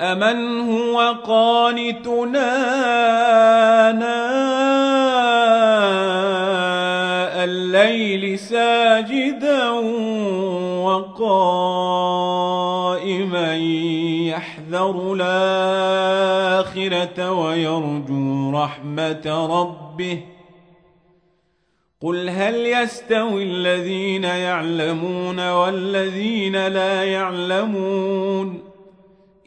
أمن هو قانتنا آناء الليل ساجدا وقائما يحذر الآخرة ويرجو رحمة ربه قل هل يستوي الذين يعلمون والذين لا يعلمون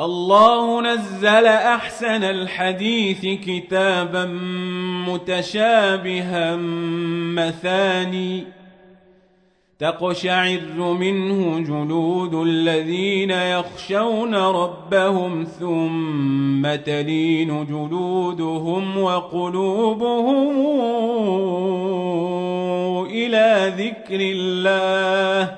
الله نزل أحسن الحديث كتابا متشابها مثاني تقشعر منه جلود الذين يخشون ربهم ثم تلين جلودهم وقلوبهم إلى ذكر الله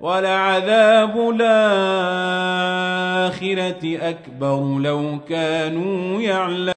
ولعذاب الآخرة أكبر لو كانوا يعلمون.